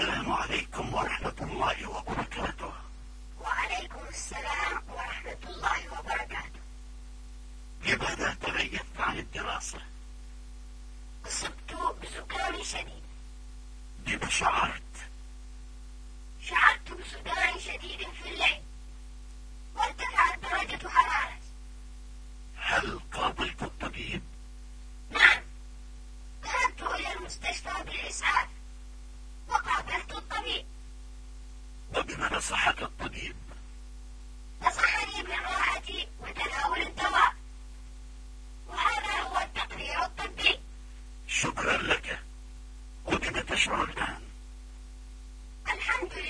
السلام عليكم ورحمة الله وبركاته. وعليكم السلام ورحمة الله وبركاته. لماذا تغيبت عن الدراسة؟ أصبت بسكر شديد. بما شعرت؟ شعرت بصداع شديد. صحة الطبيب. نصحني بالراحة وتناول الدواء. وهذا هو التقرير الطبي. شكرا لك. وكيف تشعر الآن؟ الحمد لله.